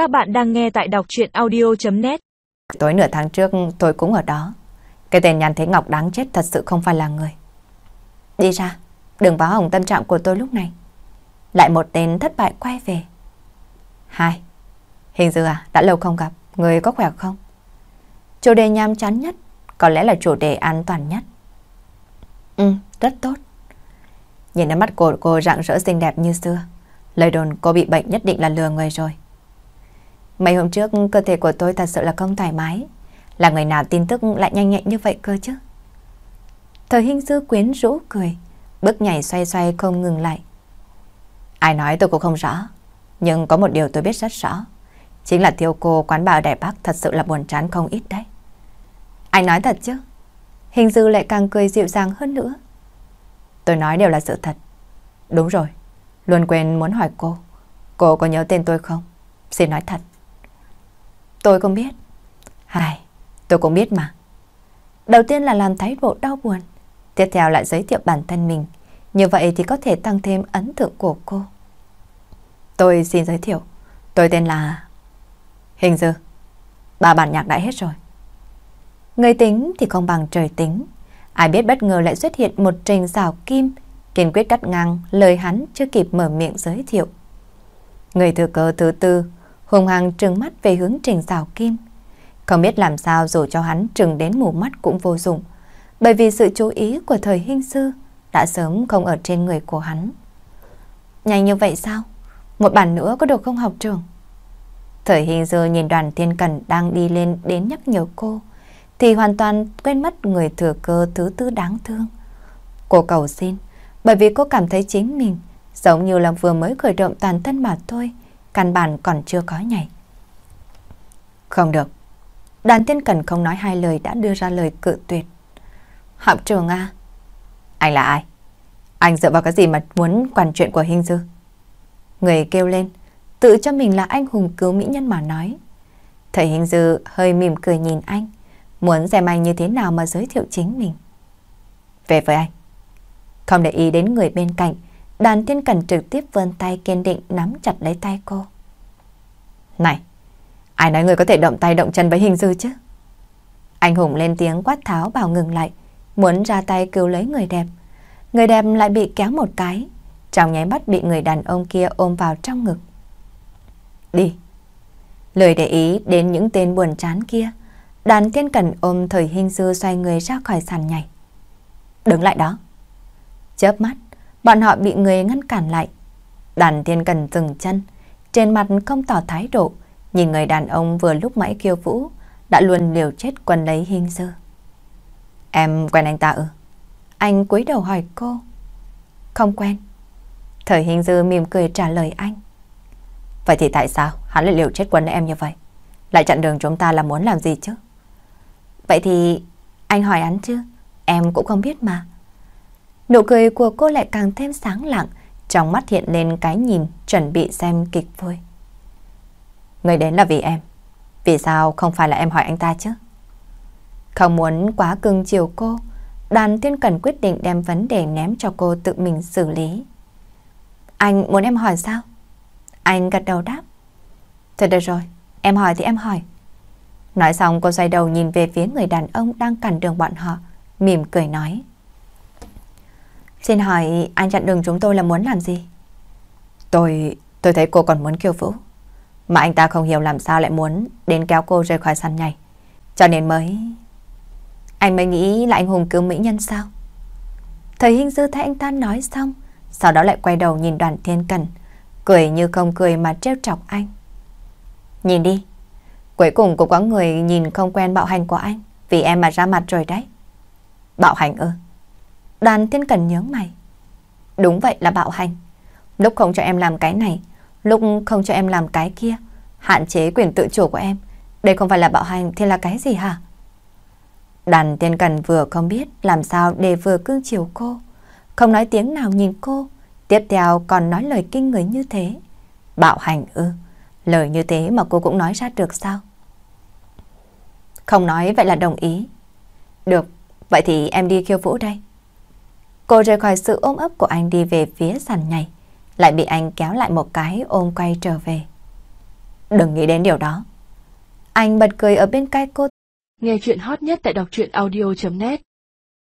Các bạn đang nghe tại đọc chuyện audio.net Tối nửa tháng trước tôi cũng ở đó. Cái tên nhàn thế ngọc đáng chết thật sự không phải là người. Đi ra, đừng phá hỏng tâm trạng của tôi lúc này. Lại một tên thất bại quay về. Hai, hình dư à, đã lâu không gặp, người có khỏe không? Chủ đề nham chán nhất, có lẽ là chủ đề an toàn nhất. Ừ, rất tốt. Nhìn đến mắt của cô rạng rỡ xinh đẹp như xưa. Lời đồn cô bị bệnh nhất định là lừa người rồi. Mấy hôm trước cơ thể của tôi thật sự là không thoải mái. Là người nào tin tức lại nhanh nhẹn như vậy cơ chứ? Thời hình dư quyến rũ cười, bước nhảy xoay xoay không ngừng lại. Ai nói tôi cũng không rõ, nhưng có một điều tôi biết rất rõ. Chính là tiêu cô quán bà ở Đài Bắc thật sự là buồn chán không ít đấy. Anh nói thật chứ? Hình dư lại càng cười dịu dàng hơn nữa. Tôi nói đều là sự thật. Đúng rồi, luôn quên muốn hỏi cô. Cô có nhớ tên tôi không? Xin nói thật. Tôi không biết. Hài, tôi cũng biết mà. Đầu tiên là làm thái độ đau buồn. Tiếp theo lại giới thiệu bản thân mình. Như vậy thì có thể tăng thêm ấn tượng của cô. Tôi xin giới thiệu. Tôi tên là... Hình Dư. Ba bản nhạc đã hết rồi. Người tính thì không bằng trời tính. Ai biết bất ngờ lại xuất hiện một trình rào kim, kiên quyết cắt ngang lời hắn chưa kịp mở miệng giới thiệu. Người thừa cơ thứ tư, hùng hăng trừng mắt về hướng trình rào kim. Không biết làm sao dù cho hắn trừng đến mù mắt cũng vô dụng, bởi vì sự chú ý của thời hình sư đã sớm không ở trên người của hắn. Nhanh như vậy sao? Một bản nữa có được không học trường? Thời hình sư nhìn đoàn thiên cần đang đi lên đến nhắc nhở cô thì hoàn toàn quên mất người thừa cơ thứ tư đáng thương. Cô cầu xin, bởi vì cô cảm thấy chính mình giống như là vừa mới khởi động toàn thân mà thôi, căn bản còn chưa có nhảy. Không được. Đoàn tiên cần không nói hai lời đã đưa ra lời cự tuyệt. Học trường à? Anh là ai? Anh dựa vào cái gì mà muốn quản chuyện của Hình Dư? Người kêu lên, tự cho mình là anh hùng cứu mỹ nhân mà nói. Thầy Hình Dư hơi mỉm cười nhìn anh muốn xem anh như thế nào mà giới thiệu chính mình. Về với anh. Không để ý đến người bên cạnh, đàn thiên Cẩn trực tiếp vươn tay kiên định nắm chặt lấy tay cô. Này, ai nói người có thể động tay động chân với hình dư chứ? Anh Hùng lên tiếng quát tháo bảo ngừng lại, muốn ra tay cứu lấy người đẹp. Người đẹp lại bị kéo một cái, trong nháy mắt bị người đàn ông kia ôm vào trong ngực. Đi. Lời để ý đến những tên buồn chán kia, Đàn thiên Cẩn ôm thời hình dư xoay người ra khỏi sàn nhảy. Đứng lại đó. Chớp mắt, bọn họ bị người ngăn cản lại. Đàn thiên cần dừng chân, trên mặt không tỏ thái độ, nhìn người đàn ông vừa lúc mãi kiêu vũ, đã luôn liều chết quân lấy hình dư. Em quen anh ta ư? Anh cúi đầu hỏi cô. Không quen. Thời hình dư mỉm cười trả lời anh. Vậy thì tại sao hắn lại liều chết quân em như vậy? Lại chặn đường chúng ta là muốn làm gì chứ? Vậy thì anh hỏi hắn chứ? Em cũng không biết mà. Nụ cười của cô lại càng thêm sáng lặng, trong mắt hiện lên cái nhìn chuẩn bị xem kịch vui. Người đến là vì em. Vì sao không phải là em hỏi anh ta chứ? Không muốn quá cưng chiều cô, đàn tiên cần quyết định đem vấn đề ném cho cô tự mình xử lý. Anh muốn em hỏi sao? Anh gật đầu đáp. thật được rồi, em hỏi thì em hỏi. Nói xong cô xoay đầu nhìn về phía người đàn ông đang cản đường bọn họ, mỉm cười nói. Xin hỏi anh chặn đường chúng tôi là muốn làm gì? Tôi... tôi thấy cô còn muốn kêu vũ. Mà anh ta không hiểu làm sao lại muốn đến kéo cô rời khỏi sàn nhảy. Cho nên mới... Anh mới nghĩ là anh hùng cứu mỹ nhân sao? Thầy Hinh Dư thấy anh ta nói xong, sau đó lại quay đầu nhìn đoàn thiên cần, cười như không cười mà trêu chọc anh. Nhìn đi, Cuối cùng cũng có người nhìn không quen bạo hành của anh Vì em mà ra mặt rồi đấy Bạo hành ư Đàn thiên cần nhớ mày. Đúng vậy là bạo hành. Lúc không cho em làm cái này Lúc không cho em làm cái kia Hạn chế quyền tự chủ của em Đây không phải là bạo hành thì là cái gì hả? Đàn tiên cần vừa không biết Làm sao để vừa cương chiều cô. Không nói tiếng nào nhìn cô Tiếp theo còn nói lời kinh người như thế. Bạo hành ư Lời như thế mà cô cũng nói ra được sao? Không nói vậy là đồng ý. Được, vậy thì em đi khiêu vũ đây. Cô rời khỏi sự ôm ấp của anh đi về phía sàn nhảy, lại bị anh kéo lại một cái ôm quay trở về. Đừng nghĩ đến điều đó. Anh bật cười ở bên cạnh cô. Nghe chuyện hot nhất tại đọc truyện audio.net